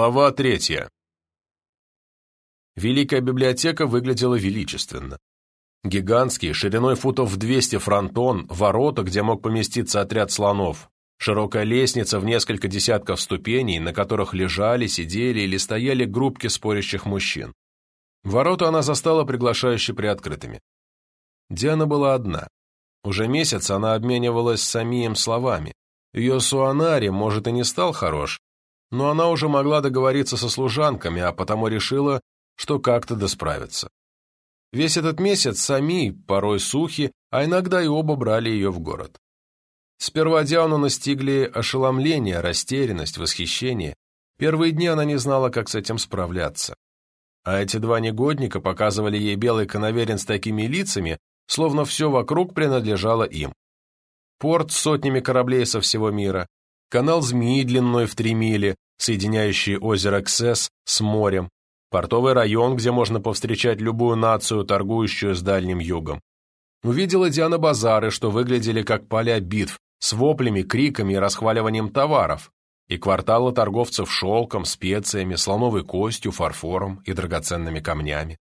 Глава третья. Великая библиотека выглядела величественно. Гигантский, шириной футов в 200 фронтон, ворота, где мог поместиться отряд слонов, широкая лестница в несколько десятков ступеней, на которых лежали, сидели или стояли группки спорящих мужчин. Ворота она застала приглашающе приоткрытыми. Диана была одна. Уже месяц она обменивалась с самим словами. Ее суанари, может, и не стал хорош, но она уже могла договориться со служанками, а потому решила, что как-то досправится. Весь этот месяц сами, порой сухи, а иногда и оба брали ее в город. Сперва Диану настигли ошеломление, растерянность, восхищение. Первые дни она не знала, как с этим справляться. А эти два негодника показывали ей белый коноверин с такими лицами, словно все вокруг принадлежало им. Порт с сотнями кораблей со всего мира, канал змеи длиной в три мили, соединяющий озеро Ксес с морем, портовый район, где можно повстречать любую нацию, торгующую с Дальним Югом. Увидела Диана базары, что выглядели как поля битв, с воплями, криками и расхваливанием товаров, и кварталы торговцев шелком, специями, слоновой костью, фарфором и драгоценными камнями.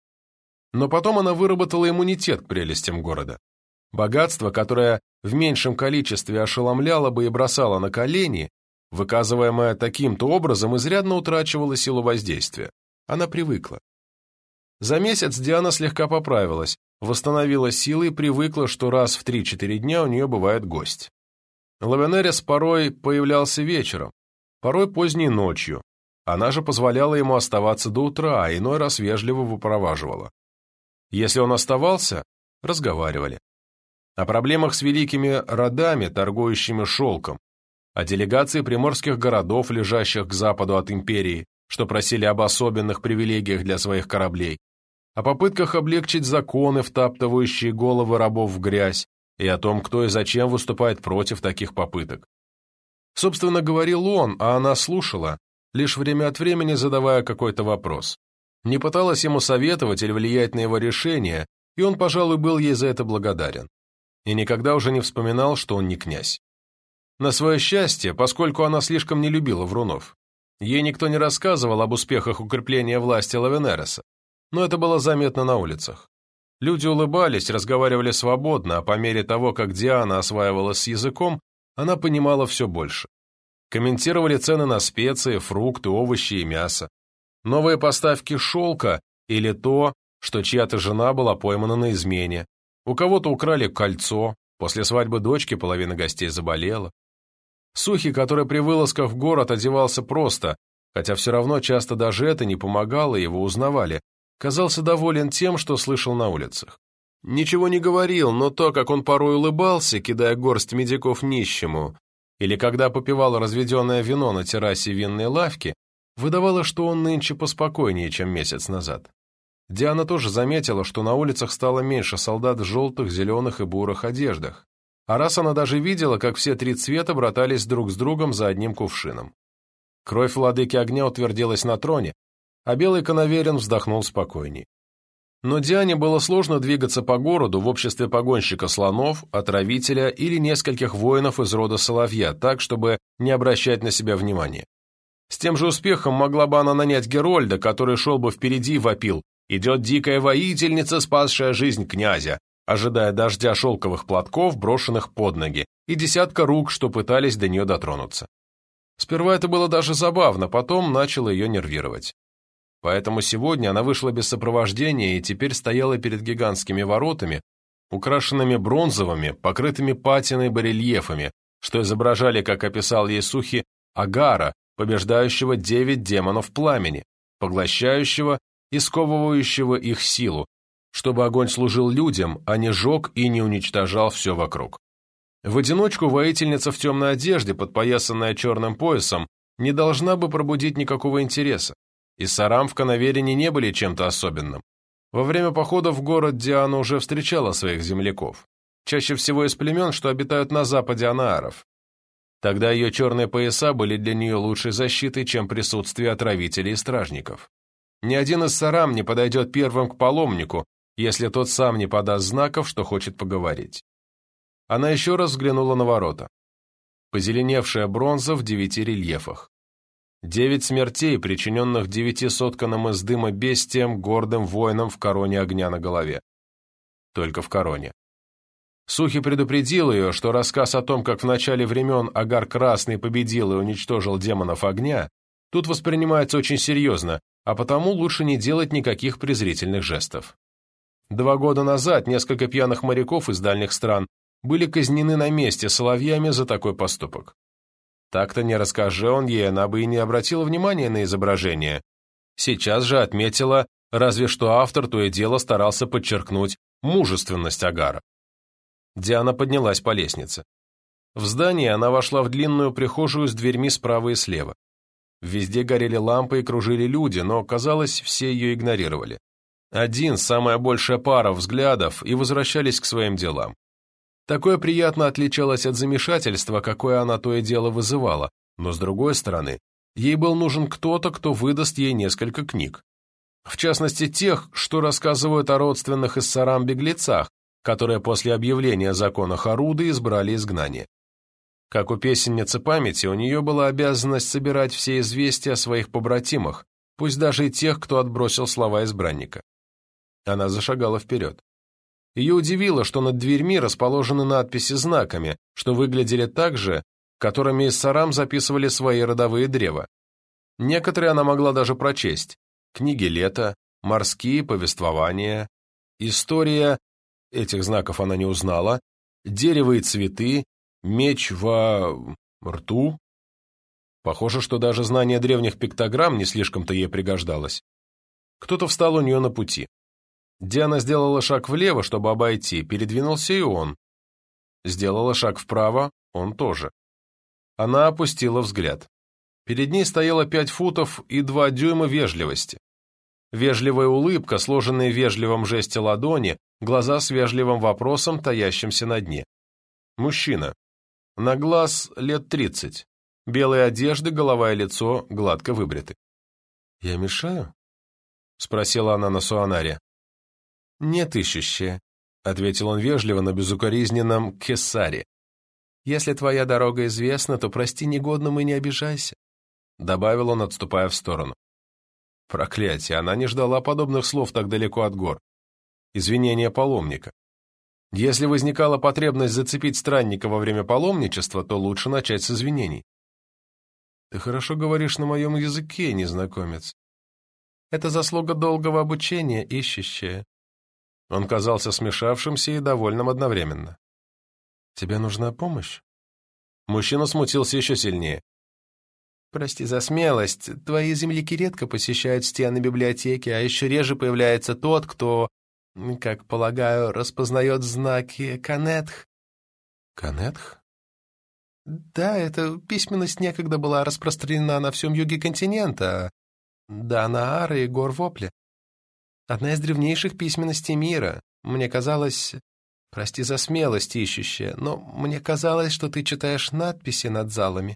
Но потом она выработала иммунитет к прелестям города. Богатство, которое в меньшем количестве ошеломляло бы и бросало на колени, выказываемое таким-то образом, изрядно утрачивало силу воздействия. Она привыкла. За месяц Диана слегка поправилась, восстановила силы и привыкла, что раз в 3-4 дня у нее бывает гость. Лавенерис порой появлялся вечером, порой поздней ночью. Она же позволяла ему оставаться до утра, а иной раз вежливо выпроваживала. Если он оставался, разговаривали о проблемах с великими родами, торгующими шелком, о делегации приморских городов, лежащих к западу от империи, что просили об особенных привилегиях для своих кораблей, о попытках облегчить законы, втаптывающие головы рабов в грязь, и о том, кто и зачем выступает против таких попыток. Собственно, говорил он, а она слушала, лишь время от времени задавая какой-то вопрос. Не пыталась ему советовать или влиять на его решение, и он, пожалуй, был ей за это благодарен и никогда уже не вспоминал, что он не князь. На свое счастье, поскольку она слишком не любила врунов. Ей никто не рассказывал об успехах укрепления власти Лавенереса, но это было заметно на улицах. Люди улыбались, разговаривали свободно, а по мере того, как Диана осваивалась с языком, она понимала все больше. Комментировали цены на специи, фрукты, овощи и мясо. Новые поставки шелка или то, что чья-то жена была поймана на измене, у кого-то украли кольцо, после свадьбы дочки половина гостей заболела. Сухий, который при вылазках в город одевался просто, хотя все равно часто даже это не помогало, его узнавали, казался доволен тем, что слышал на улицах. Ничего не говорил, но то, как он порой улыбался, кидая горсть медиков нищему, или когда попивал разведенное вино на террасе винной лавки, выдавало, что он нынче поспокойнее, чем месяц назад. Диана тоже заметила, что на улицах стало меньше солдат в желтых, зеленых и бурых одеждах. А раз она даже видела, как все три цвета братались друг с другом за одним кувшином. Кровь владыки огня утвердилась на троне, а белый коноверин вздохнул спокойней. Но Диане было сложно двигаться по городу в обществе погонщика слонов, отравителя или нескольких воинов из рода Соловья, так, чтобы не обращать на себя внимания. С тем же успехом могла бы она нанять Герольда, который шел бы впереди и вопил Идет дикая воительница, спасшая жизнь князя, ожидая дождя шелковых платков, брошенных под ноги, и десятка рук, что пытались до нее дотронуться. Сперва это было даже забавно, потом начало ее нервировать. Поэтому сегодня она вышла без сопровождения и теперь стояла перед гигантскими воротами, украшенными бронзовыми, покрытыми патиной барельефами, что изображали, как описал ей Сухи, Агара, побеждающего девять демонов пламени, поглощающего и сковывающего их силу, чтобы огонь служил людям, а не жег и не уничтожал все вокруг. В одиночку воительница в темной одежде, подпоясанная черным поясом, не должна бы пробудить никакого интереса, и сарам в Коноверине не были чем-то особенным. Во время похода в город Диана уже встречала своих земляков, чаще всего из племен, что обитают на западе Анааров. Тогда ее черные пояса были для нее лучшей защитой, чем присутствие отравителей и стражников. Ни один из сарам не подойдет первым к паломнику, если тот сам не подаст знаков, что хочет поговорить. Она еще раз взглянула на ворота. Позеленевшая бронза в девяти рельефах. Девять смертей, причиненных девяти сотканным из дыма бестиям, гордым воинам в короне огня на голове. Только в короне. Сухи предупредил ее, что рассказ о том, как в начале времен Агар Красный победил и уничтожил демонов огня, тут воспринимается очень серьезно, а потому лучше не делать никаких презрительных жестов. Два года назад несколько пьяных моряков из дальних стран были казнены на месте соловьями за такой поступок. Так-то не расскажи он ей, она бы и не обратила внимания на изображение. Сейчас же отметила, разве что автор то и дело старался подчеркнуть мужественность Агара. Диана поднялась по лестнице. В здании она вошла в длинную прихожую с дверьми справа и слева. Везде горели лампы и кружили люди, но, казалось, все ее игнорировали. Один, самая большая пара взглядов, и возвращались к своим делам. Такое приятно отличалось от замешательства, какое она то и дело вызывала, но, с другой стороны, ей был нужен кто-то, кто выдаст ей несколько книг. В частности, тех, что рассказывают о родственных из Сарам беглецах, которые после объявления закона Харуды избрали изгнание. Как у песенницы памяти, у нее была обязанность собирать все известия о своих побратимах, пусть даже и тех, кто отбросил слова избранника. Она зашагала вперед. Ее удивило, что над дверьми расположены надписи знаками, что выглядели так же, которыми из Сарам записывали свои родовые древа. Некоторые она могла даже прочесть. Книги лета, морские повествования, история этих знаков она не узнала, дерево и цветы, меч во... рту. Похоже, что даже знание древних пиктограмм не слишком-то ей пригождалось. Кто-то встал у нее на пути. Диана сделала шаг влево, чтобы обойти, передвинулся и он. Сделала шаг вправо, он тоже. Она опустила взгляд. Перед ней стояло пять футов и два дюйма вежливости. Вежливая улыбка, сложенная в вежливом жесте ладони, глаза с вежливым вопросом, таящимся на дне. Мужчина. На глаз лет тридцать. Белые одежды, голова и лицо гладко выбриты. «Я мешаю?» — спросила она на суанаре. «Нет, ищущая», — ответил он вежливо на безукоризненном кесаре. «Если твоя дорога известна, то прости негодному и не обижайся», — добавил он, отступая в сторону. Проклятие, она не ждала подобных слов так далеко от гор извинения паломника. Если возникала потребность зацепить странника во время паломничества, то лучше начать с извинений. «Ты хорошо говоришь на моем языке, незнакомец. Это заслуга долгого обучения, ищущая». Он казался смешавшимся и довольным одновременно. «Тебе нужна помощь?» Мужчина смутился еще сильнее. «Прости за смелость. Твои земляки редко посещают стены библиотеки, а еще реже появляется тот, кто как полагаю, распознает знаки Канетх. Канетх? Да, эта письменность некогда была распространена на всем юге континента, да, на Ары и гор Вопли. Одна из древнейших письменностей мира. Мне казалось... Прости за смелость, ищущая, но мне казалось, что ты читаешь надписи над залами.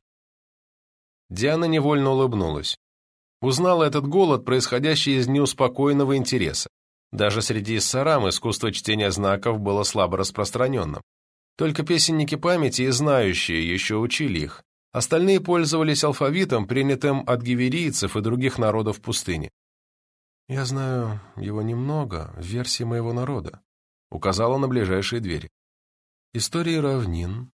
Диана невольно улыбнулась. Узнала этот голод, происходящий из неуспокоенного интереса. Даже среди сарам искусство чтения знаков было слабо распространенным. Только песенники памяти и знающие еще учили их. Остальные пользовались алфавитом, принятым от гиверийцев и других народов пустыни. «Я знаю его немного, в версии моего народа», — указала на ближайшие двери. «Истории равнин,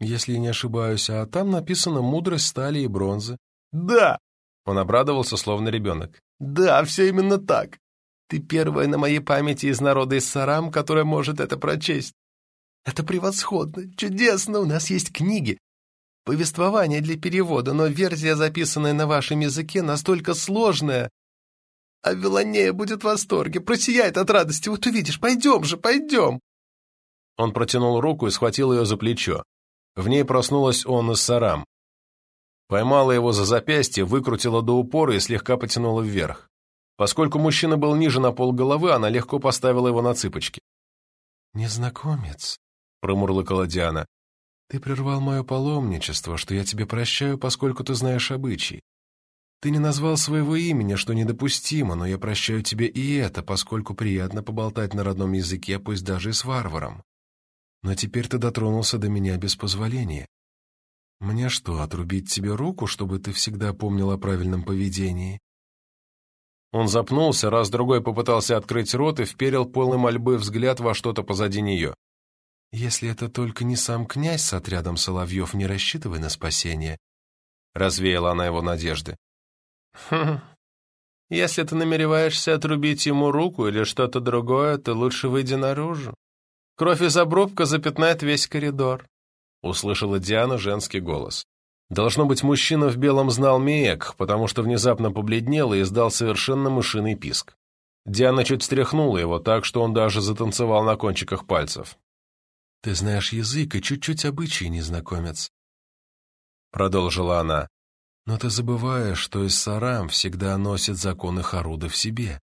если не ошибаюсь, а там написана мудрость стали и бронзы». «Да!» — он обрадовался, словно ребенок. «Да, все именно так. Ты первая на моей памяти из народа из Сарам, которая может это прочесть. Это превосходно, чудесно, у нас есть книги. Повествование для перевода, но версия, записанная на вашем языке, настолько сложная. А Виланея будет в восторге, просияет от радости. Вот увидишь, пойдем же, пойдем. Он протянул руку и схватил ее за плечо. В ней проснулась он из Сарам. Поймала его за запястье, выкрутила до упора и слегка потянула вверх. Поскольку мужчина был ниже на полголовы, она легко поставила его на цыпочки. «Незнакомец», — промурлыкала Диана, — «ты прервал мое паломничество, что я тебе прощаю, поскольку ты знаешь обычаи. Ты не назвал своего имени, что недопустимо, но я прощаю тебе и это, поскольку приятно поболтать на родном языке, пусть даже и с варваром. Но теперь ты дотронулся до меня без позволения. Мне что, отрубить тебе руку, чтобы ты всегда помнил о правильном поведении? Он запнулся, раз-другой попытался открыть рот и вперил полный мольбы взгляд во что-то позади нее. «Если это только не сам князь с отрядом Соловьев, не рассчитывай на спасение», — развеяла она его надежды. «Хм, если ты намереваешься отрубить ему руку или что-то другое, то лучше выйди наружу. Кровь из обрубка запятнает весь коридор», — услышала Диана женский голос. Должно быть, мужчина в белом знал Меек, потому что внезапно побледнел и издал совершенно мышиный писк. Диана чуть встряхнула его так, что он даже затанцевал на кончиках пальцев. «Ты знаешь язык и чуть-чуть обычаи, незнакомец», — продолжила она. «Но ты забываешь, что из сарам всегда носит законы Харуды в себе.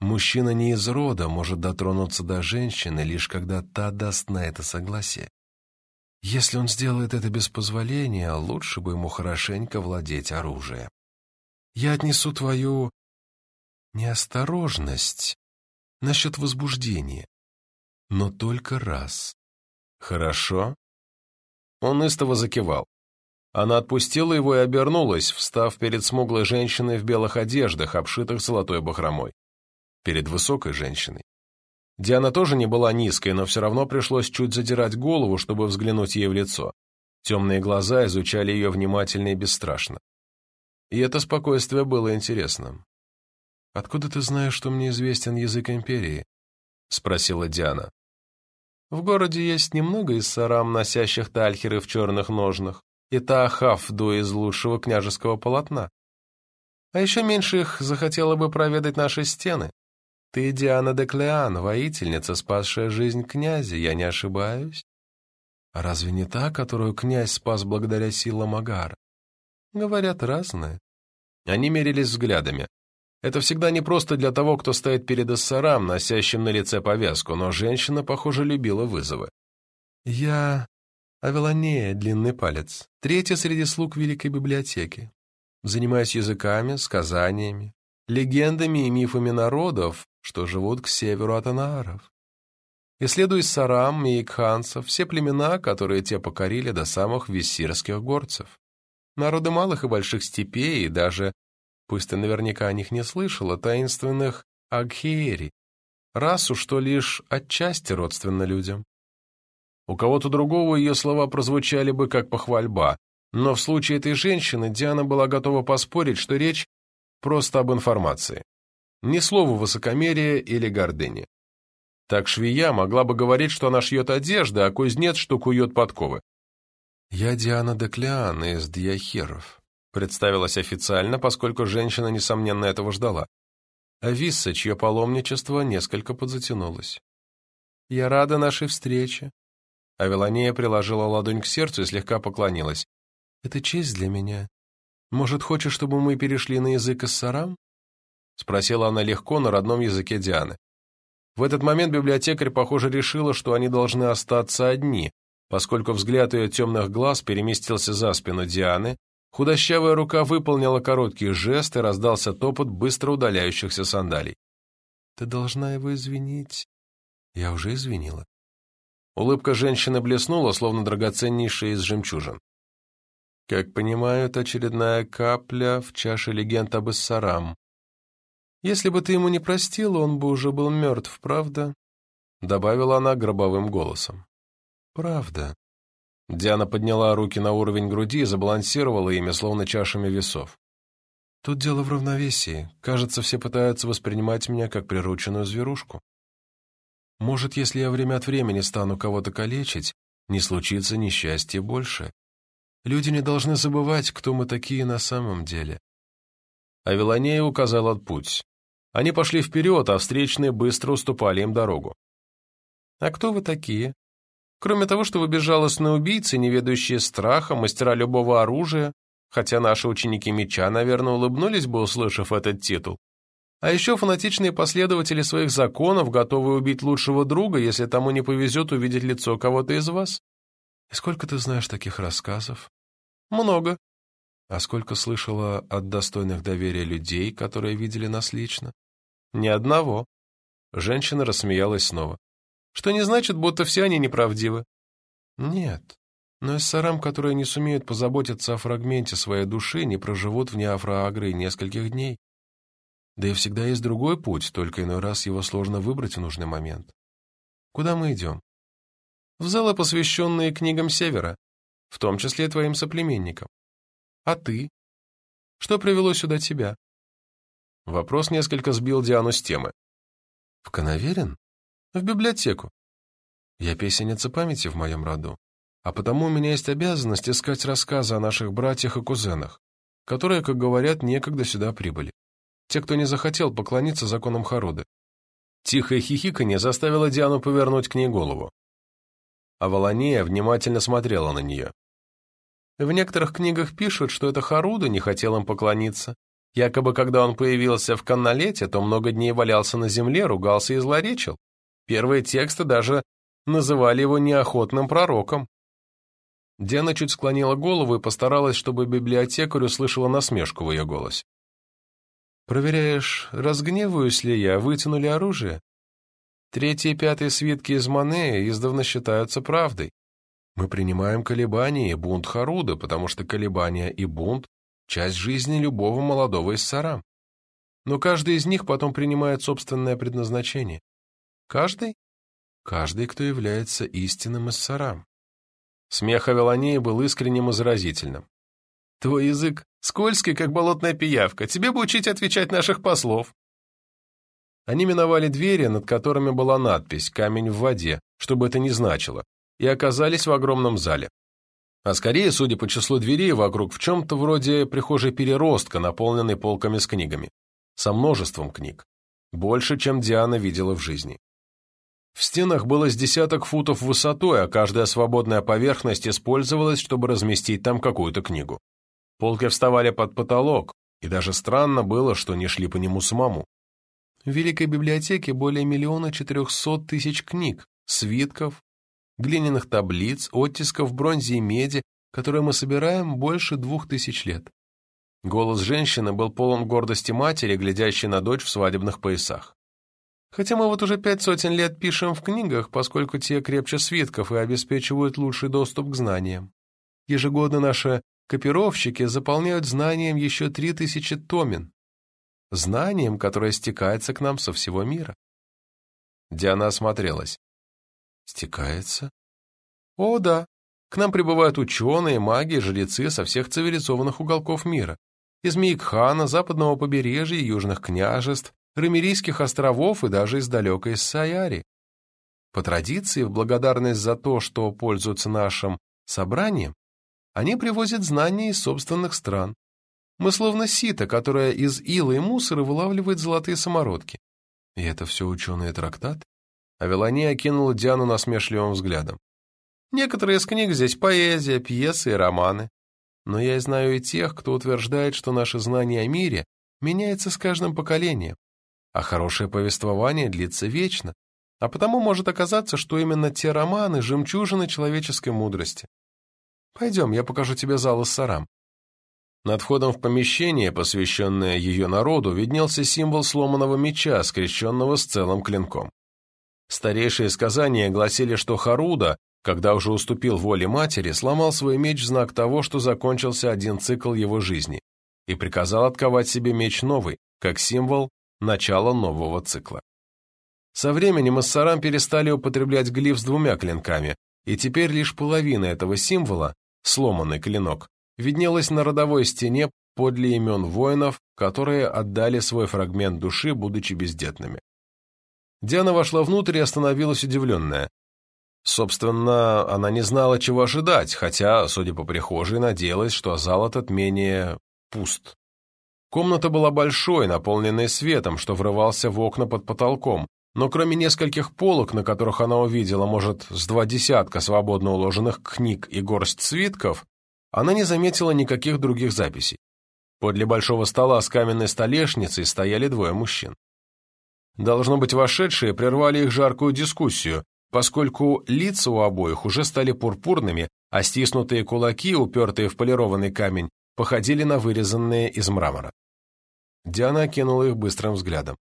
Мужчина не из рода может дотронуться до женщины, лишь когда та даст на это согласие. Если он сделает это без позволения, лучше бы ему хорошенько владеть оружием. Я отнесу твою неосторожность насчет возбуждения, но только раз. Хорошо? Он истово закивал. Она отпустила его и обернулась, встав перед смуглой женщиной в белых одеждах, обшитых золотой бахромой. Перед высокой женщиной. Диана тоже не была низкой, но все равно пришлось чуть задирать голову, чтобы взглянуть ей в лицо. Темные глаза изучали ее внимательно и бесстрашно. И это спокойствие было интересным. «Откуда ты знаешь, что мне известен язык империи?» — спросила Диана. «В городе есть немного из сарам, носящих тальхеры в черных ножнах, и таахафду из лучшего княжеского полотна. А еще меньше их захотела бы проведать наши стены. Ты Диана де Клеан, воительница, спасшая жизнь князя, я не ошибаюсь? Разве не та, которую князь спас благодаря силам Агара? Говорят разное. Они мерились взглядами. Это всегда непросто для того, кто стоит перед эссарам, носящим на лице повязку, но женщина, похоже, любила вызовы. Я Авелонея, длинный палец, третья среди слуг Великой Библиотеки. Занимаюсь языками, сказаниями, легендами и мифами народов, что живут к северу от Анааров. Исследуй Сарам, Мейкханцев, все племена, которые те покорили до самых виссирских горцев. Народы малых и больших степей, и даже, пусть ты наверняка о них не слышала, таинственных Агхиери, расу, что лишь отчасти родственна людям. У кого-то другого ее слова прозвучали бы как похвальба, но в случае этой женщины Диана была готова поспорить, что речь просто об информации. Ни слова высокомерия или гордыни. Так швея могла бы говорить, что она шьет одежды, а кузнец, что кует подковы. «Я Диана Деклеан из Дьяхеров», — представилась официально, поскольку женщина, несомненно, этого ждала. А Висса, чье паломничество несколько подзатянулось. «Я рада нашей встрече». Авелония приложила ладонь к сердцу и слегка поклонилась. «Это честь для меня. Может, хочешь, чтобы мы перешли на язык Иссарам?» — спросила она легко на родном языке Дианы. В этот момент библиотекарь, похоже, решила, что они должны остаться одни, поскольку взгляд ее темных глаз переместился за спину Дианы, худощавая рука выполнила короткий жест и раздался топот быстро удаляющихся сандалий. «Ты должна его извинить». «Я уже извинила». Улыбка женщины блеснула, словно драгоценнейшая из жемчужин. Как понимаю, это очередная капля в чаше легенд об Иссарам. Если бы ты ему не простила, он бы уже был мертв, правда?» Добавила она гробовым голосом. «Правда». Диана подняла руки на уровень груди и забалансировала ими, словно чашами весов. «Тут дело в равновесии. Кажется, все пытаются воспринимать меня как прирученную зверушку. Может, если я время от времени стану кого-то калечить, не случится несчастье больше. Люди не должны забывать, кто мы такие на самом деле». Авелонея указала путь. Они пошли вперед, а встречные быстро уступали им дорогу. «А кто вы такие? Кроме того, что вы безжалостные убийцы, не ведающие страха, мастера любого оружия, хотя наши ученики меча, наверное, улыбнулись бы, услышав этот титул. А еще фанатичные последователи своих законов, готовые убить лучшего друга, если тому не повезет увидеть лицо кого-то из вас. И сколько ты знаешь таких рассказов? Много. А сколько слышала от достойных доверия людей, которые видели нас лично? Ни одного. Женщина рассмеялась снова. Что не значит, будто все они неправдивы. Нет. Но эссарам, которые не сумеют позаботиться о фрагменте своей души, не проживут вне Афраагры нескольких дней. Да и всегда есть другой путь, только иной раз его сложно выбрать в нужный момент. Куда мы идем? В залы, посвященные книгам Севера, в том числе твоим соплеменникам. А ты? Что привело сюда тебя? Вопрос несколько сбил Диану с темы. В Коноверин? В библиотеку. Я песенница памяти в моем роду, а потому у меня есть обязанность искать рассказы о наших братьях и кузенах, которые, как говорят, некогда сюда прибыли. Те, кто не захотел поклониться законам Харуды. Тихое хихиканье заставило Диану повернуть к ней голову. А Волонея внимательно смотрела на нее. В некоторых книгах пишут, что это Харуда не хотел им поклониться. Якобы, когда он появился в Канналете, то много дней валялся на земле, ругался и злоречил. Первые тексты даже называли его неохотным пророком. Диана чуть склонила голову и постаралась, чтобы библиотекарь услышала насмешку в ее голосе. «Проверяешь, разгневаюсь ли я, вытянули оружие? Третий и пятый свитки из Манея издавна считаются правдой. Мы принимаем колебания и бунт Харуда, потому что колебания и бунт – часть жизни любого молодого иссарам. Но каждый из них потом принимает собственное предназначение. Каждый? Каждый, кто является истинным иссарам. Смех Авелонеи был искренним и заразительным. Твой язык скользкий, как болотная пиявка. Тебе бы учить отвечать наших послов. Они миновали двери, над которыми была надпись «Камень в воде», чтобы это не значило, и оказались в огромном зале. А скорее, судя по числу дверей, вокруг в чем-то вроде прихожей переростка, наполненной полками с книгами. Со множеством книг. Больше, чем Диана видела в жизни. В стенах было с десяток футов высотой, а каждая свободная поверхность использовалась, чтобы разместить там какую-то книгу. Полки вставали под потолок, и даже странно было, что не шли по нему самому. В Великой библиотеке более миллиона четырехсот тысяч книг, свитков, глиняных таблиц, оттисков бронзе и меди, которые мы собираем больше двух тысяч лет. Голос женщины был полон гордости матери, глядящей на дочь в свадебных поясах. Хотя мы вот уже пять сотен лет пишем в книгах, поскольку те крепче свитков и обеспечивают лучший доступ к знаниям. Ежегодно наши Копировщики заполняют знанием еще три тысячи томен. Знанием, которое стекается к нам со всего мира. Диана осмотрелась. Стекается? О, да. К нам прибывают ученые, маги, жрецы со всех цивилизованных уголков мира. Из Мейкхана, западного побережья, южных княжеств, Рамерийских островов и даже из далекой Саяри. По традиции, в благодарность за то, что пользуются нашим собранием, они привозят знания из собственных стран. Мы словно сито, которое из ила и мусора вылавливает золотые самородки. И это все ученые трактат? Авелания окинула Диану насмешливым взглядом. Некоторые из книг здесь поэзия, пьесы и романы. Но я знаю и тех, кто утверждает, что наше знание о мире меняется с каждым поколением, а хорошее повествование длится вечно, а потому может оказаться, что именно те романы – жемчужины человеческой мудрости. Пойдем, я покажу тебе зал Иссарам». Над входом в помещение, посвященное ее народу, виднелся символ сломанного меча, скрещенного с целым клинком. Старейшие сказания гласили, что Харуда, когда уже уступил воле матери, сломал свой меч в знак того, что закончился один цикл его жизни, и приказал отковать себе меч новый, как символ начала нового цикла. Со временем Иссарам перестали употреблять глиф с двумя клинками, и теперь лишь половина этого символа, сломанный клинок, виднелась на родовой стене подле имен воинов, которые отдали свой фрагмент души, будучи бездетными. Диана вошла внутрь и остановилась удивленная. Собственно, она не знала, чего ожидать, хотя, судя по прихожей, надеялась, что зал этот менее пуст. Комната была большой, наполненной светом, что врывался в окна под потолком, но кроме нескольких полок, на которых она увидела, может, с два десятка свободно уложенных книг и горсть свитков, она не заметила никаких других записей. Подле большого стола с каменной столешницей стояли двое мужчин. Должно быть, вошедшие прервали их жаркую дискуссию, поскольку лица у обоих уже стали пурпурными, а стиснутые кулаки, упертые в полированный камень, походили на вырезанные из мрамора. Диана окинула их быстрым взглядом.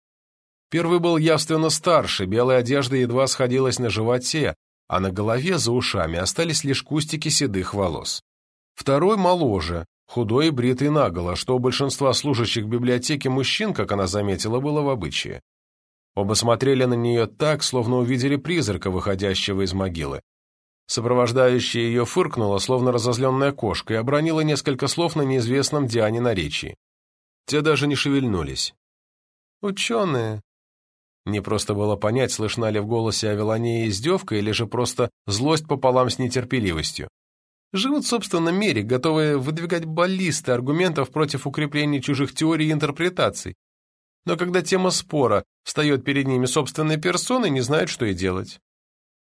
Первый был явственно старше, белая одежда едва сходилась на животе, а на голове за ушами остались лишь кустики седых волос. Второй моложе, худой и бритый наголо, что у большинства служащих библиотеки мужчин, как она заметила, было в обычае. Оба смотрели на нее так, словно увидели призрака, выходящего из могилы. Сопровождающая ее фыркнула, словно разозленная кошка, и обронила несколько слов на неизвестном Диане наречии. Те даже не шевельнулись. «Ученые». Не просто было понять, слышна ли в голосе Авелония издевка или же просто злость пополам с нетерпеливостью. Живут в собственном мире, готовые выдвигать баллисты аргументов против укрепления чужих теорий и интерпретаций. Но когда тема спора встает перед ними собственной персоной, не знают, что и делать.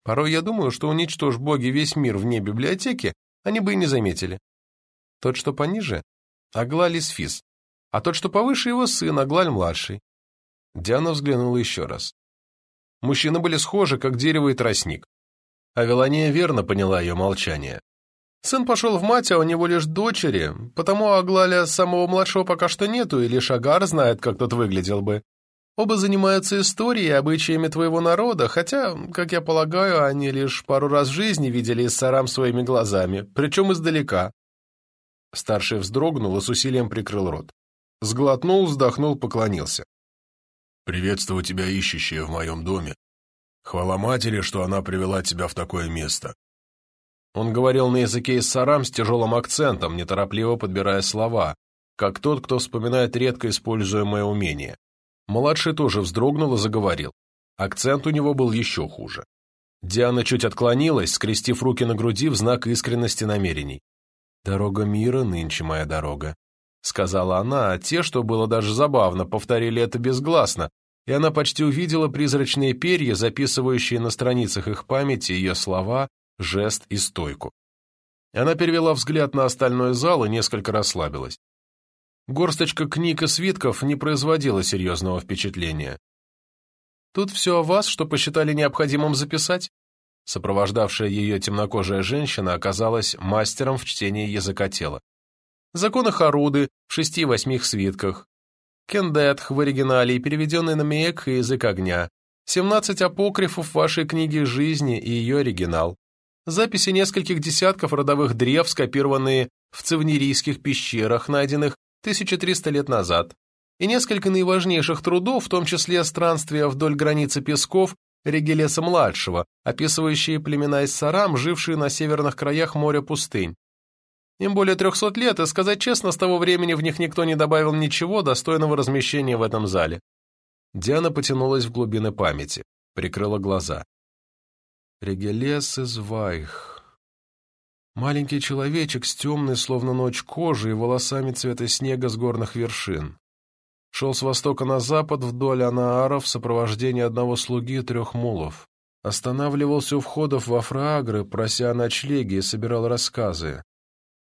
Порой я думаю, что уничтожь боги весь мир вне библиотеки, они бы и не заметили. Тот, что пониже, Аглаль Исфис, а тот, что повыше его сын, Аглаль-младший. Диана взглянула еще раз. Мужчины были схожи, как дерево и тростник. Авелания верно поняла ее молчание. Сын пошел в мать, а у него лишь дочери, потому Аглаля самого младшего пока что нету, и лишь Агар знает, как тот выглядел бы. Оба занимаются историей и обычаями твоего народа, хотя, как я полагаю, они лишь пару раз в жизни видели Иссарам своими глазами, причем издалека. Старший вздрогнул и с усилием прикрыл рот. Сглотнул, вздохнул, поклонился. «Приветствую тебя, ищущая в моем доме. Хвала матери, что она привела тебя в такое место. Он говорил на языке сарам с тяжелым акцентом, неторопливо подбирая слова, как тот, кто вспоминает редко используемое умение. Младший тоже вздрогнул и заговорил. Акцент у него был еще хуже. Диана чуть отклонилась, скрестив руки на груди в знак искренности намерений. «Дорога мира нынче моя дорога», — сказала она, а те, что было даже забавно, повторили это безгласно, и она почти увидела призрачные перья, записывающие на страницах их памяти ее слова жест и стойку. Она перевела взгляд на остальной зал и несколько расслабилась. Горсточка книг и свитков не производила серьезного впечатления. «Тут все о вас, что посчитали необходимым записать?» Сопровождавшая ее темнокожая женщина оказалась мастером в чтении языка тела. Законы Харуды в шести-восьми свитках, Кендетх в оригинале и переведенный на Меек и язык огня, семнадцать апокрифов вашей книги жизни и ее оригинал, записи нескольких десятков родовых древ, скопированные в цивнерийских пещерах, найденных 1300 лет назад, и несколько наиважнейших трудов, в том числе странствия вдоль границы песков Регелеса-младшего, описывающие племена из Сарам, жившие на северных краях моря-пустынь. Им более 300 лет, и, сказать честно, с того времени в них никто не добавил ничего достойного размещения в этом зале. Диана потянулась в глубины памяти, прикрыла глаза. Регелес из Вайх. Маленький человечек с темной, словно ночь, кожей и волосами цвета снега с горных вершин. Шел с востока на запад вдоль Анааров в сопровождении одного слуги и трех мулов. Останавливался у входов во Фраагры, прося о ночлеге и собирал рассказы.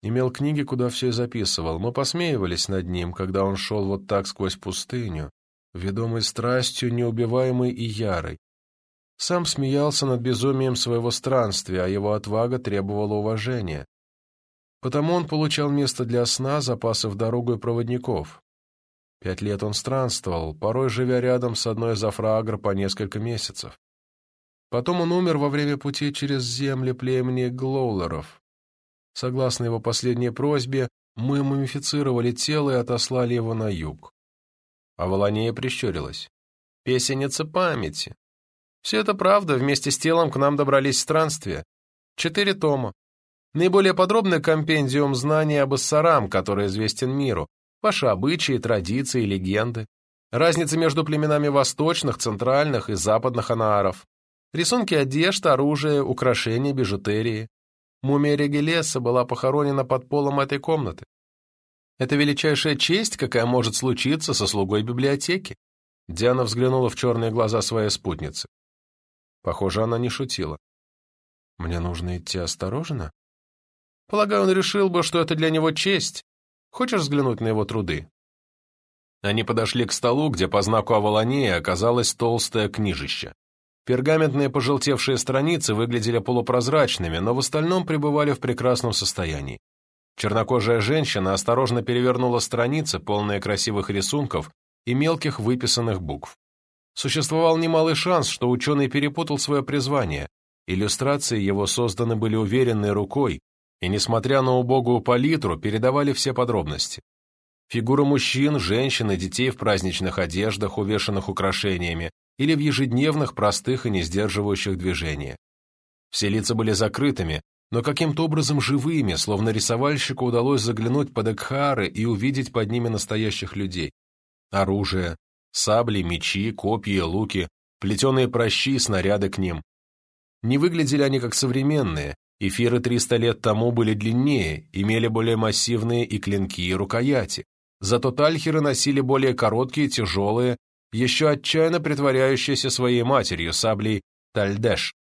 Имел книги, куда все и записывал. Мы посмеивались над ним, когда он шел вот так сквозь пустыню, ведомый страстью, неубиваемой и ярой, сам смеялся над безумием своего странствия, а его отвага требовала уважения. Потому он получал место для сна, запасы в дорогу и проводников. Пять лет он странствовал, порой живя рядом с одной из Афраагр по несколько месяцев. Потом он умер во время пути через земли племени Глоулеров. Согласно его последней просьбе, мы мумифицировали тело и отослали его на юг. А Волонея прищурилась. «Песенница памяти. Все это правда, вместе с телом к нам добрались странствия. Четыре тома. Наиболее подробный компендиум знаний об Иссарам, который известен миру, ваши обычаи, традиции, легенды, разница между племенами восточных, центральных и западных анааров, рисунки одежд, оружия, украшения, бижутерии. Мумия Регелеса была похоронена под полом этой комнаты. Это величайшая честь, какая может случиться со слугой библиотеки. Диана взглянула в черные глаза своей спутницы. Похоже, она не шутила. «Мне нужно идти осторожно?» «Полагаю, он решил бы, что это для него честь. Хочешь взглянуть на его труды?» Они подошли к столу, где по знаку Авалонея оказалось толстое книжище. Пергаментные пожелтевшие страницы выглядели полупрозрачными, но в остальном пребывали в прекрасном состоянии. Чернокожая женщина осторожно перевернула страницы, полные красивых рисунков и мелких выписанных букв. Существовал немалый шанс, что ученый перепутал свое призвание, Иллюстрации его созданы были уверенной рукой и, несмотря на убогую палитру, передавали все подробности. Фигуры мужчин, женщин и детей в праздничных одеждах, увешанных украшениями, или в ежедневных, простых и не сдерживающих движения. Все лица были закрытыми, но каким-то образом живыми, словно рисовальщику удалось заглянуть под Экхары и увидеть под ними настоящих людей. Оружие, сабли, мечи, копья, луки, плетеные прощи снаряды к ним. Не выглядели они как современные, эфиры 300 лет тому были длиннее, имели более массивные и клинки, и рукояти. Зато тальхеры носили более короткие, тяжелые, еще отчаянно притворяющиеся своей матерью саблей тальдеш.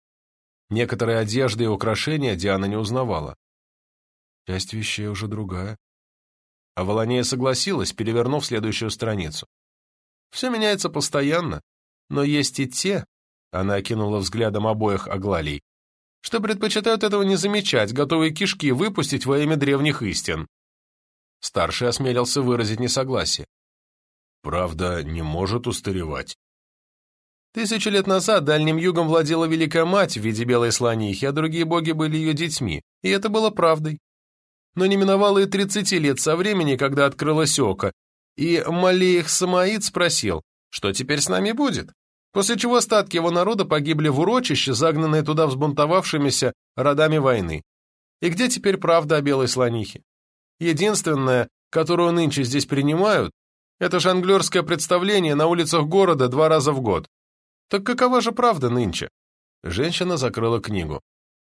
Некоторые одежды и украшения Диана не узнавала. Часть вещей уже другая. А Волонея согласилась, перевернув следующую страницу. Все меняется постоянно, но есть и те, она окинула взглядом обоих оглалий, что предпочитают этого не замечать, готовые кишки выпустить во имя древних истин. Старший осмелился выразить несогласие. Правда, не может устаревать. Тысячу лет назад Дальним Югом владела Великая Мать в виде белой слонихи, а другие боги были ее детьми, и это было правдой. Но не миновало и тридцати лет со времени, когда открылась око, и Малеих Самаид спросил, что теперь с нами будет? После чего остатки его народа погибли в урочище, загнанные туда взбунтовавшимися родами войны. И где теперь правда о белой слонихе? Единственное, которую нынче здесь принимают, это жонглерское представление на улицах города два раза в год. Так какова же правда нынче? Женщина закрыла книгу.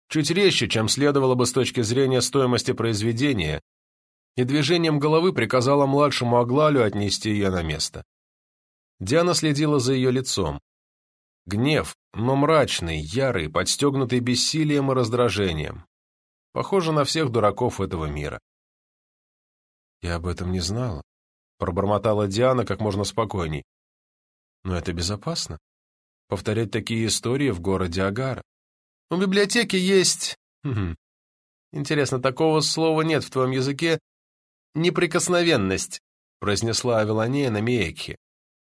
Чуть резче, чем следовало бы с точки зрения стоимости произведения, и движением головы приказала младшему Аглалю отнести ее на место. Диана следила за ее лицом. Гнев, но мрачный, ярый, подстегнутый бессилием и раздражением. Похоже на всех дураков этого мира. «Я об этом не знала», — пробормотала Диана как можно спокойней. «Но это безопасно повторять такие истории в городе Агара. У библиотеки есть... Интересно, такого слова нет в твоем языке? Неприкосновенность, произнесла Авелония на Миекхе.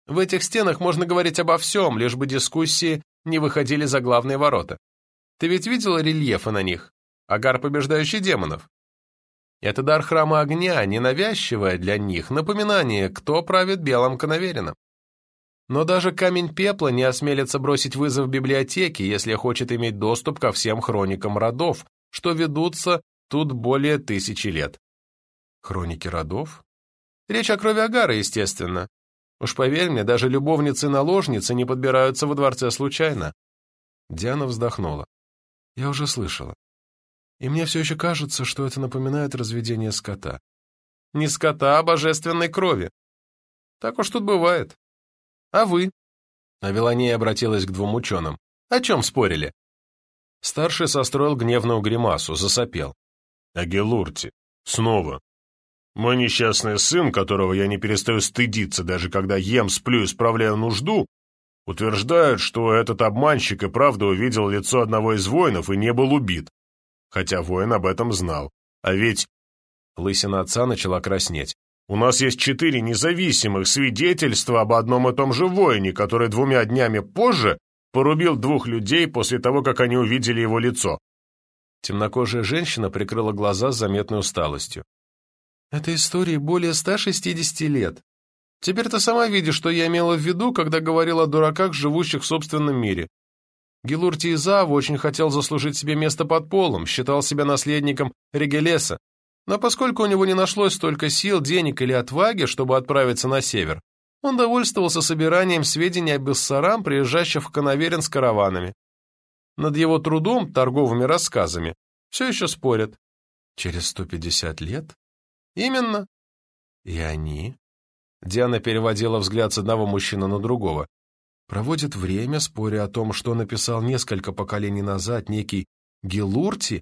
В этих стенах можно говорить обо всем, лишь бы дискуссии не выходили за главные ворота. Ты ведь видела рельефы на них? Агар, побеждающий демонов. Это дар храма огня, ненавязчивое для них напоминание, кто правит белым коноверином. Но даже камень пепла не осмелится бросить вызов библиотеке, если хочет иметь доступ ко всем хроникам родов, что ведутся тут более тысячи лет. Хроники родов? Речь о крови Агара, естественно. Уж поверь мне, даже любовницы-наложницы не подбираются во дворце случайно. Диана вздохнула. Я уже слышала. И мне все еще кажется, что это напоминает разведение скота. Не скота, а божественной крови. Так уж тут бывает. А вы?» Авелония обратилась к двум ученым. «О чем спорили?» Старший состроил гневную гримасу, засопел. «О Гелурте. Снова. Мой несчастный сын, которого я не перестаю стыдиться, даже когда ем, сплю и справляю нужду, утверждает, что этот обманщик и правда увидел лицо одного из воинов и не был убит. Хотя воин об этом знал. А ведь...» Лысина отца начала краснеть. У нас есть четыре независимых свидетельства об одном и том же воине, который двумя днями позже порубил двух людей после того, как они увидели его лицо. Темнокожая женщина прикрыла глаза с заметной усталостью. «Этой истории более 160 лет. Теперь ты сама видишь, что я имела в виду, когда говорила о дураках, живущих в собственном мире. Гелурти Изав очень хотел заслужить себе место под полом, считал себя наследником Регелеса, но поскольку у него не нашлось столько сил, денег или отваги, чтобы отправиться на север, он довольствовался собиранием сведений о Бессарам, приезжающих в Коноверин с караванами. Над его трудом, торговыми рассказами, все еще спорят. Через 150 лет? Именно. И они? Диана переводила взгляд с одного мужчины на другого. Проводят время, споря о том, что написал несколько поколений назад некий Гелурти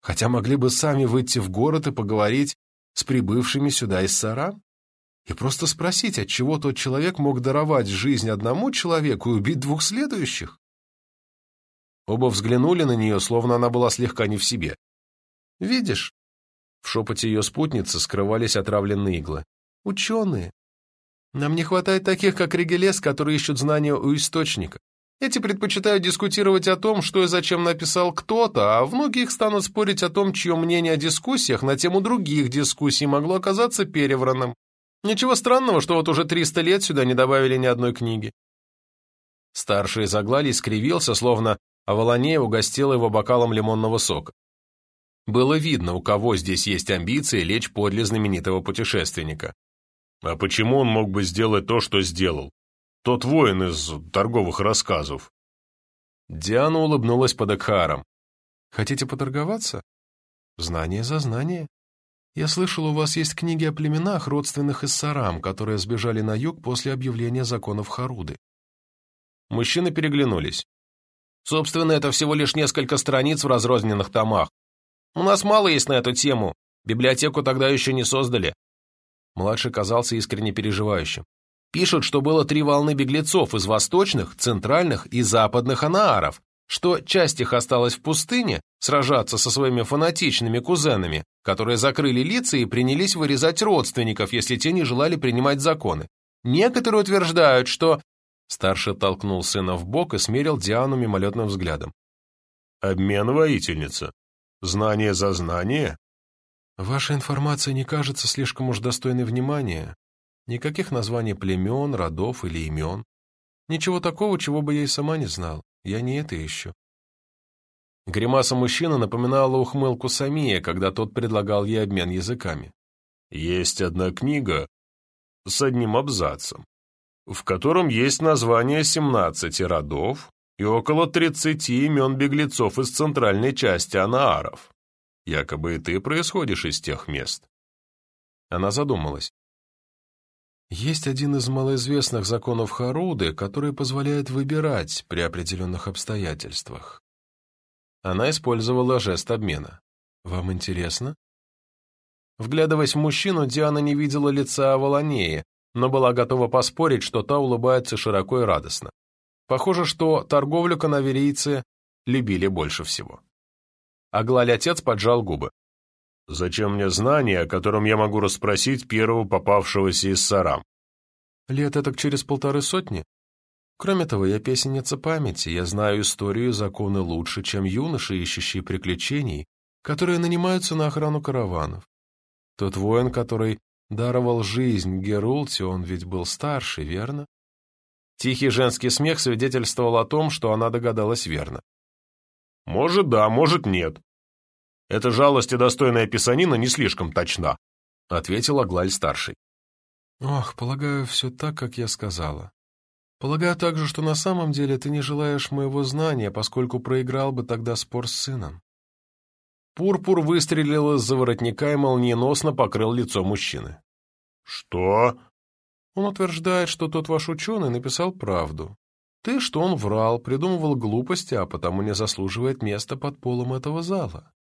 хотя могли бы сами выйти в город и поговорить с прибывшими сюда из Сара и просто спросить, отчего тот человек мог даровать жизнь одному человеку и убить двух следующих. Оба взглянули на нее, словно она была слегка не в себе. «Видишь?» В шепоте ее спутницы скрывались отравленные иглы. «Ученые. Нам не хватает таких, как Ригелес, которые ищут знания у источника. Эти предпочитают дискутировать о том, что и зачем написал кто-то, а внуки их станут спорить о том, чье мнение о дискуссиях на тему других дискуссий могло оказаться перевранным. Ничего странного, что вот уже 300 лет сюда не добавили ни одной книги. Старший заглалий скривился, словно Аваланея угостила его бокалом лимонного сока. Было видно, у кого здесь есть амбиции лечь подле знаменитого путешественника. А почему он мог бы сделать то, что сделал? Тот воин из торговых рассказов. Диана улыбнулась под Экхаром. «Хотите поторговаться? Знание за знание. Я слышал, у вас есть книги о племенах, родственных из Сарам, которые сбежали на юг после объявления законов Харуды». Мужчины переглянулись. «Собственно, это всего лишь несколько страниц в разрозненных томах. У нас мало есть на эту тему. Библиотеку тогда еще не создали». Младший казался искренне переживающим. Пишут, что было три волны беглецов из восточных, центральных и западных анааров, что часть их осталась в пустыне сражаться со своими фанатичными кузенами, которые закрыли лица и принялись вырезать родственников, если те не желали принимать законы. Некоторые утверждают, что... Старший толкнул сына в бок и смерил Диану мимолетным взглядом. «Обмен, воительница. Знание за знание?» «Ваша информация не кажется слишком уж достойной внимания, Никаких названий племен, родов или имен. Ничего такого, чего бы я и сама не знал. Я не это ищу. Гримаса мужчины напоминала ухмылку Самия, когда тот предлагал ей обмен языками. «Есть одна книга с одним абзацем, в котором есть название 17 родов и около 30 имен беглецов из центральной части Анааров. Якобы и ты происходишь из тех мест». Она задумалась. Есть один из малоизвестных законов Харуды, который позволяет выбирать при определенных обстоятельствах. Она использовала жест обмена. «Вам интересно?» Вглядываясь в мужчину, Диана не видела лица Аваланеи, но была готова поспорить, что та улыбается широко и радостно. Похоже, что торговлю канаверийцы любили больше всего. Аглаль отец поджал губы. Зачем мне знание, о котором я могу расспросить первого попавшегося из сарам? Лет так через полторы сотни. Кроме того, я песенница памяти, я знаю историю и законы лучше, чем юноши, ищущие приключений, которые нанимаются на охрану караванов. Тот воин, который даровал жизнь Герулте, он ведь был старше, верно? Тихий женский смех свидетельствовал о том, что она догадалась верно. «Может, да, может, нет. Эта жалость и достойная писанина не слишком точна», — ответил Аглаль-старший. «Ох, полагаю, все так, как я сказала. Полагаю также, что на самом деле ты не желаешь моего знания, поскольку проиграл бы тогда спор с сыном». Пурпур выстрелил из-за воротника и молниеносно покрыл лицо мужчины. «Что?» Он утверждает, что тот ваш ученый написал правду. Ты, что он врал, придумывал глупости, а потому не заслуживает места под полом этого зала.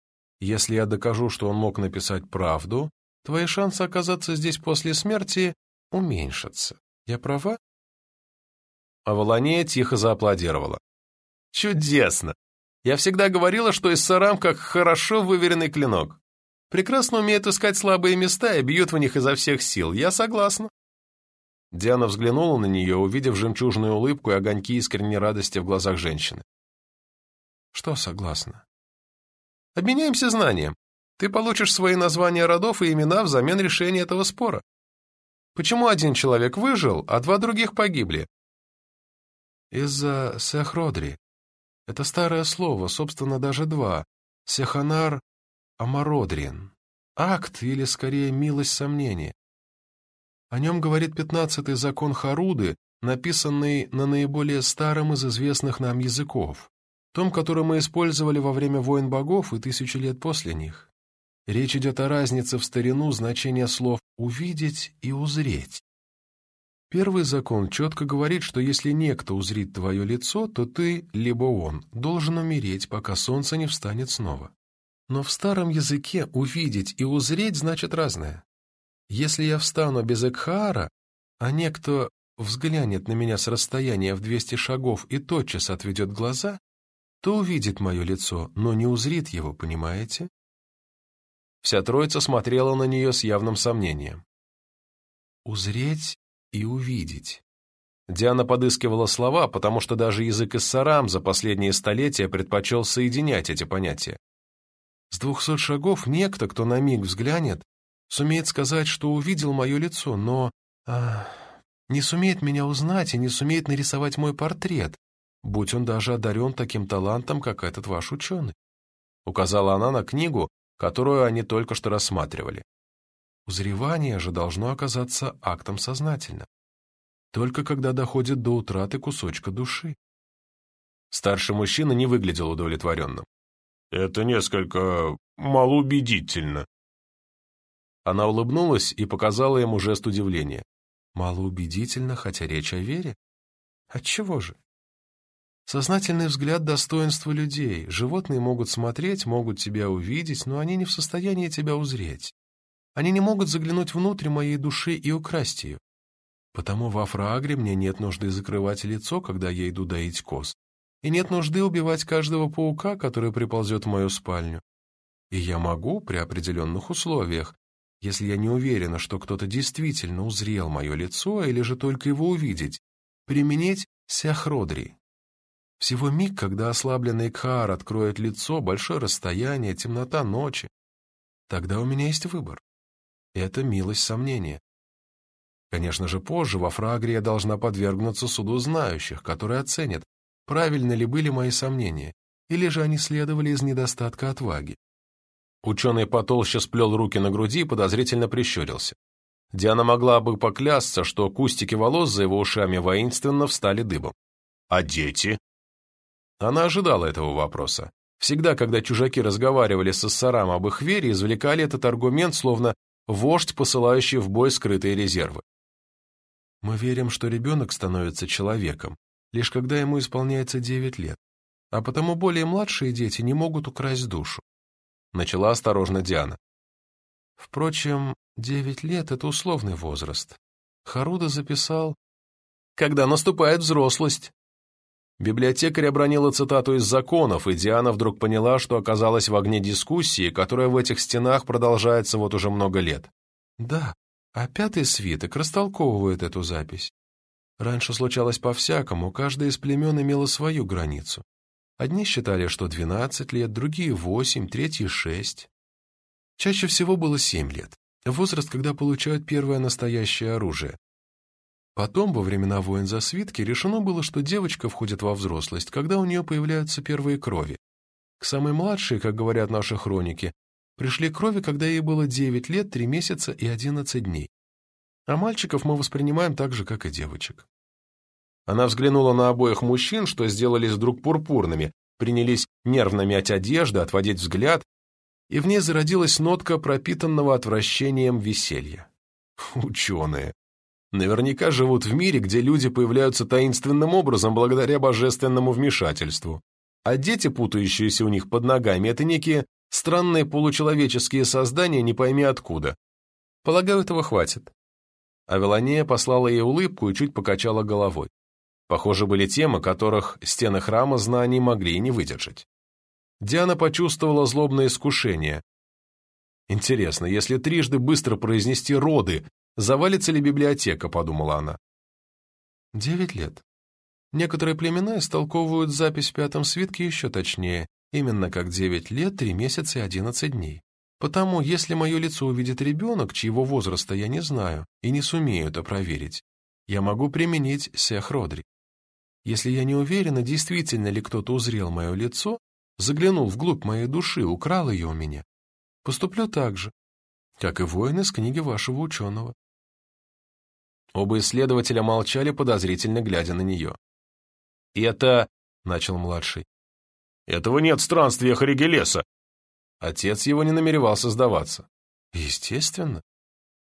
Если я докажу, что он мог написать правду, твои шансы оказаться здесь после смерти уменьшатся. Я права?» Авалания тихо зааплодировала. «Чудесно! Я всегда говорила, что Иссарам как хорошо выверенный клинок. Прекрасно умеет искать слабые места и бьет в них изо всех сил. Я согласна». Диана взглянула на нее, увидев жемчужную улыбку и огоньки искренней радости в глазах женщины. «Что согласна?» Обменяемся знанием. Ты получишь свои названия родов и имена взамен решения этого спора. Почему один человек выжил, а два других погибли? Из-за Сехродри. Это старое слово, собственно, даже два. Сеханар Амародрин. Акт, или скорее милость сомнения. О нем говорит пятнадцатый закон Харуды, написанный на наиболее старом из известных нам языков том, который мы использовали во время войн богов и тысячи лет после них. Речь идет о разнице в старину значения слов «увидеть» и «узреть». Первый закон четко говорит, что если некто узрит твое лицо, то ты, либо он, должен умереть, пока солнце не встанет снова. Но в старом языке «увидеть» и «узреть» значит разное. Если я встану без Экхаара, а некто взглянет на меня с расстояния в 200 шагов и тотчас отведет глаза, то увидит мое лицо, но не узрит его, понимаете? Вся троица смотрела на нее с явным сомнением. Узреть и увидеть. Диана подыскивала слова, потому что даже язык Иссарам за последние столетия предпочел соединять эти понятия. С двухсот шагов некто, кто на миг взглянет, сумеет сказать, что увидел мое лицо, но а, не сумеет меня узнать и не сумеет нарисовать мой портрет, будь он даже одарен таким талантом, как этот ваш ученый. Указала она на книгу, которую они только что рассматривали. Узревание же должно оказаться актом сознательным только когда доходит до утраты кусочка души. Старший мужчина не выглядел удовлетворенным. «Это несколько малоубедительно». Она улыбнулась и показала ему жест удивления. «Малоубедительно, хотя речь о вере? Отчего же?» Сознательный взгляд достоинства людей. Животные могут смотреть, могут тебя увидеть, но они не в состоянии тебя узреть. Они не могут заглянуть внутрь моей души и украсть ее. Потому в Афраагре мне нет нужды закрывать лицо, когда я иду доить коз, и нет нужды убивать каждого паука, который приползет в мою спальню. И я могу, при определенных условиях, если я не уверена, что кто-то действительно узрел мое лицо или же только его увидеть, применить сяхродри. Всего миг, когда ослабленный Кхар откроет лицо, большое расстояние, темнота ночи. Тогда у меня есть выбор. Это милость сомнения. Конечно же, позже во Фрагре я должна подвергнуться суду знающих, которые оценят, правильно ли были мои сомнения, или же они следовали из недостатка отваги. Ученый потолще сплел руки на груди и подозрительно прищурился. Диана могла бы поклясться, что кустики волос за его ушами воинственно встали дыбом. «А дети?» Она ожидала этого вопроса. Всегда, когда чужаки разговаривали с Ассарам об их вере, извлекали этот аргумент, словно вождь, посылающий в бой скрытые резервы. Мы верим, что ребенок становится человеком, лишь когда ему исполняется 9 лет, а потому более младшие дети не могут украсть душу. Начала осторожно Диана. Впрочем, 9 лет — это условный возраст. Харуда записал «Когда наступает взрослость». Библиотекарь обронила цитату из законов, и Диана вдруг поняла, что оказалась в огне дискуссии, которая в этих стенах продолжается вот уже много лет. Да, а пятый свиток растолковывает эту запись. Раньше случалось по-всякому, каждая из племен имела свою границу. Одни считали, что 12 лет, другие 8, третьи 6. Чаще всего было 7 лет, возраст, когда получают первое настоящее оружие. Потом, во времена войн за свитки, решено было, что девочка входит во взрослость, когда у нее появляются первые крови. К самой младшей, как говорят наши хроники, пришли крови, когда ей было 9 лет, 3 месяца и 11 дней. А мальчиков мы воспринимаем так же, как и девочек. Она взглянула на обоих мужчин, что сделались вдруг пурпурными, принялись нервно мять одежду, отводить взгляд, и в ней зародилась нотка пропитанного отвращением веселья. Ученые. Наверняка живут в мире, где люди появляются таинственным образом благодаря божественному вмешательству. А дети, путающиеся у них под ногами, это некие Странные получеловеческие создания не пойми откуда. Полагаю, этого хватит. Авелония послала ей улыбку и чуть покачала головой. Похоже, были темы, которых стены храма знаний могли и не выдержать. Диана почувствовала злобное искушение. Интересно, если трижды быстро произнести роды, завалится ли библиотека, подумала она. Девять лет. Некоторые племена истолковывают запись в пятом свитке еще точнее, именно как 9 лет, 3 месяца и 11 дней. Потому, если мое лицо увидит ребенок, чьего возраста я не знаю и не сумею это проверить, я могу применить сехродри. Если я не уверена, действительно ли кто-то узрел мое лицо, заглянул вглубь моей души, украл ее у меня, поступлю так же, как и воин из книги вашего ученого. Оба исследователя молчали, подозрительно глядя на нее. «И это...» — начал младший. Этого нет в странствиях Ригелеса. Отец его не намеревался сдаваться. Естественно.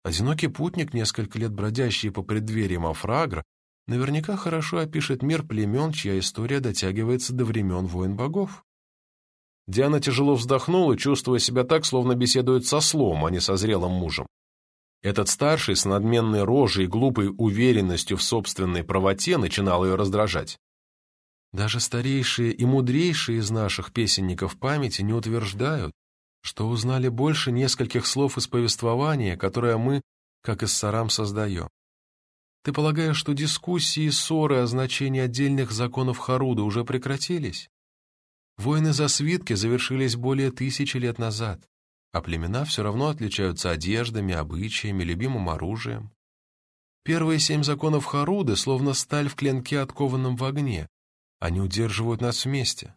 Одинокий путник, несколько лет бродящий по преддвериям Афрагра, наверняка хорошо опишет мир племен, чья история дотягивается до времен войн богов. Диана тяжело вздохнула, чувствуя себя так, словно беседует со слом, а не со зрелым мужем. Этот старший с надменной рожей и глупой уверенностью в собственной правоте начинал ее раздражать. Даже старейшие и мудрейшие из наших песенников памяти не утверждают, что узнали больше нескольких слов из повествования, которое мы, как из сарам, создаем. Ты полагаешь, что дискуссии и ссоры о значении отдельных законов Харуда уже прекратились? Войны за свитки завершились более тысячи лет назад, а племена все равно отличаются одеждами, обычаями, любимым оружием. Первые семь законов Харуды словно сталь в клинке, откованном в огне. Они удерживают нас вместе.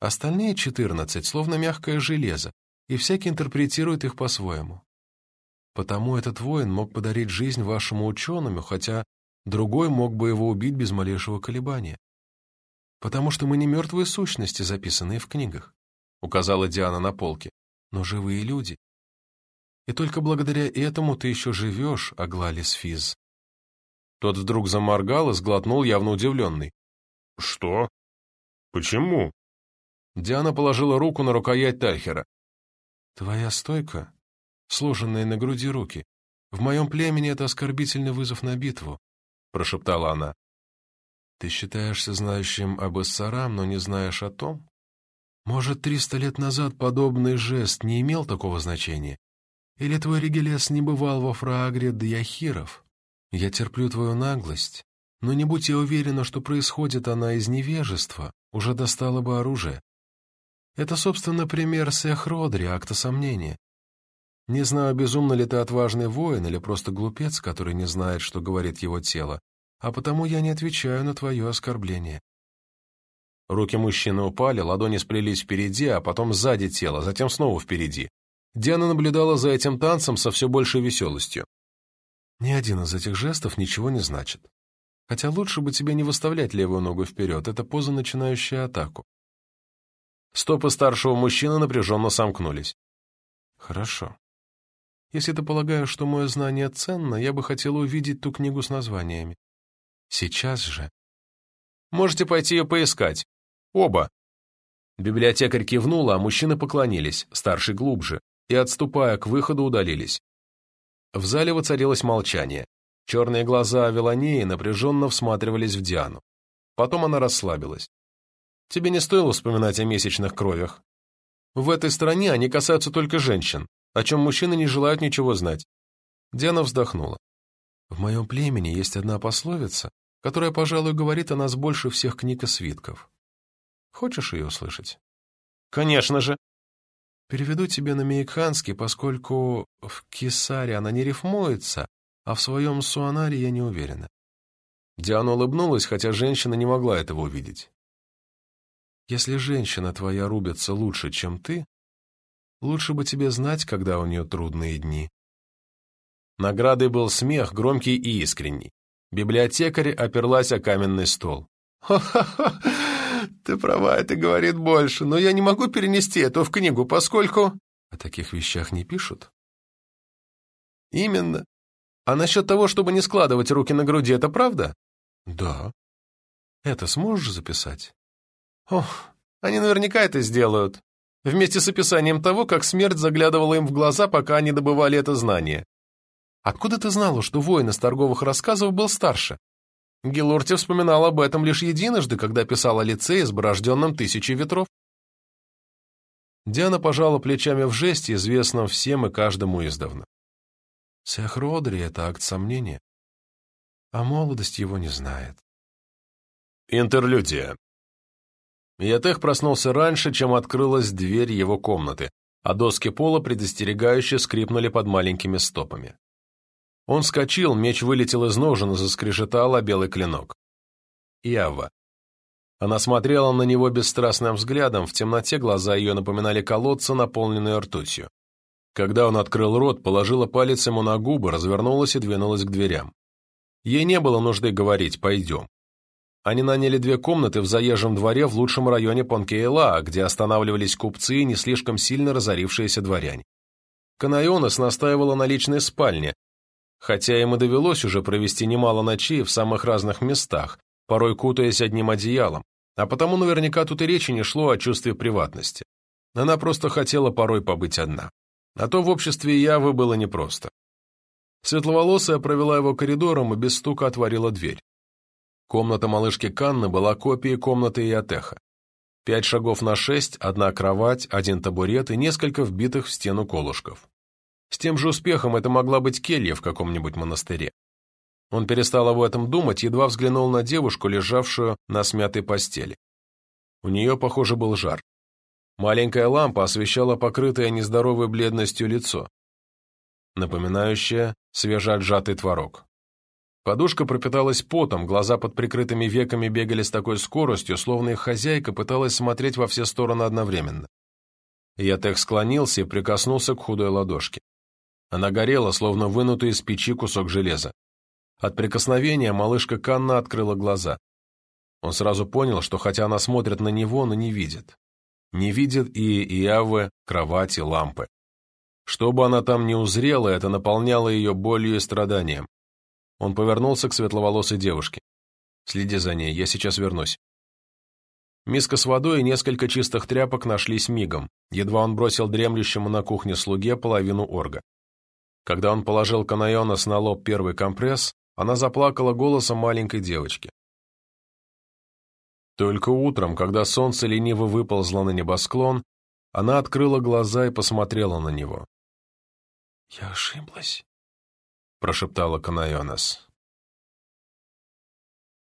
Остальные четырнадцать словно мягкое железо, и всякий интерпретирует их по-своему. Потому этот воин мог подарить жизнь вашему ученому, хотя другой мог бы его убить без малейшего колебания. Потому что мы не мертвые сущности, записанные в книгах, указала Диана на полке, но живые люди. И только благодаря этому ты еще живешь, Аглалис Физ. Тот вдруг заморгал и сглотнул, явно удивленный. «Что? Почему?» Диана положила руку на рукоять Тальхера. «Твоя стойка сложенные на груди руки. В моем племени это оскорбительный вызов на битву», — прошептала она. «Ты считаешься знающим об Эссарам, но не знаешь о том? Может, триста лет назад подобный жест не имел такого значения? Или твой Ригелес не бывал во Фраагре Дьяхиров? Я терплю твою наглость, но не будь я уверена, что происходит она из невежества, уже достала бы оружие. Это, собственно, пример Сехродри, акта сомнения. Не знаю, безумно ли ты отважный воин или просто глупец, который не знает, что говорит его тело, а потому я не отвечаю на твое оскорбление. Руки мужчины упали, ладони сплелись впереди, а потом сзади тела, затем снова впереди. Диана наблюдала за этим танцем со все большей веселостью. Ни один из этих жестов ничего не значит. Хотя лучше бы тебе не выставлять левую ногу вперед, это поза, начинающая атаку. Стопы старшего мужчины напряженно сомкнулись. Хорошо. Если ты полагаешь, что мое знание ценно, я бы хотела увидеть ту книгу с названиями. Сейчас же. Можете пойти ее поискать. Оба. Библиотекарь кивнула, а мужчины поклонились, старший глубже, и, отступая к выходу, удалились. В зале воцарилось молчание. Черные глаза Авелонеи напряженно всматривались в Диану. Потом она расслабилась. «Тебе не стоило вспоминать о месячных кровях. В этой стране они касаются только женщин о чем мужчины не желают ничего знать. Диана вздохнула. В моем племени есть одна пословица, которая, пожалуй, говорит о нас больше всех книг и свитков. Хочешь ее услышать? Конечно же. Переведу тебе на мейкханский, поскольку в Кисаре она не рифмуется, а в своем суанаре я не уверена. Диана улыбнулась, хотя женщина не могла этого увидеть. Если женщина твоя рубится лучше, чем ты, Лучше бы тебе знать, когда у нее трудные дни. Наградой был смех, громкий и искренний. Библиотекарь оперлась о каменный стол. «Ха-ха-ха! Ты права, это говорит больше, но я не могу перенести это в книгу, поскольку...» «О таких вещах не пишут?» «Именно. А насчет того, чтобы не складывать руки на груди, это правда?» «Да. Это сможешь записать?» «Ох, они наверняка это сделают вместе с описанием того, как смерть заглядывала им в глаза, пока они добывали это знание. Откуда ты знала, что воин из торговых рассказов был старше? Гелорти вспоминал об этом лишь единожды, когда писал о лице, изборожденном тысячей ветров. Диана пожала плечами в жесте, известном всем и каждому издавна. Сехродри — это акт сомнения, а молодость его не знает. Интерлюдия. Ятех проснулся раньше, чем открылась дверь его комнаты, а доски пола предостерегающе скрипнули под маленькими стопами. Он вскочил, меч вылетел из ножен и заскрежетал о белый клинок. Ява. Она смотрела на него бесстрастным взглядом, в темноте глаза ее напоминали колодцы, наполненные ртутью. Когда он открыл рот, положила палец ему на губы, развернулась и двинулась к дверям. Ей не было нужды говорить «пойдем». Они наняли две комнаты в заезжем дворе в лучшем районе Понкейла, где останавливались купцы и не слишком сильно разорившиеся дворяне. Канайонес настаивала на личной спальне, хотя им и довелось уже провести немало ночей в самых разных местах, порой кутаясь одним одеялом, а потому наверняка тут и речи не шло о чувстве приватности. Она просто хотела порой побыть одна. А то в обществе Явы было непросто. Светловолосая провела его коридором и без стука отворила дверь. Комната малышки Канны была копией комнаты Иотеха. Пять шагов на шесть, одна кровать, один табурет и несколько вбитых в стену колышков. С тем же успехом это могла быть келья в каком-нибудь монастыре. Он перестал об этом думать, едва взглянул на девушку, лежавшую на смятой постели. У нее, похоже, был жар. Маленькая лампа освещала покрытое нездоровой бледностью лицо, напоминающее свежеотжатый творог. Подушка пропиталась потом, глаза под прикрытыми веками бегали с такой скоростью, словно их хозяйка пыталась смотреть во все стороны одновременно. Я так склонился и прикоснулся к худой ладошке. Она горела, словно вынутый из печи кусок железа. От прикосновения малышка Канна открыла глаза. Он сразу понял, что хотя она смотрит на него, но не видит. Не видит и Иавы, кровати, лампы. Что бы она там ни узрела, это наполняло ее болью и страданием. Он повернулся к светловолосой девушке. «Следи за ней, я сейчас вернусь». Миска с водой и несколько чистых тряпок нашлись мигом, едва он бросил дремлющему на кухне слуге половину орга. Когда он положил Канайонас на лоб первый компресс, она заплакала голосом маленькой девочки. Только утром, когда солнце лениво выползло на небосклон, она открыла глаза и посмотрела на него. «Я ошиблась», — прошептала Канайонас.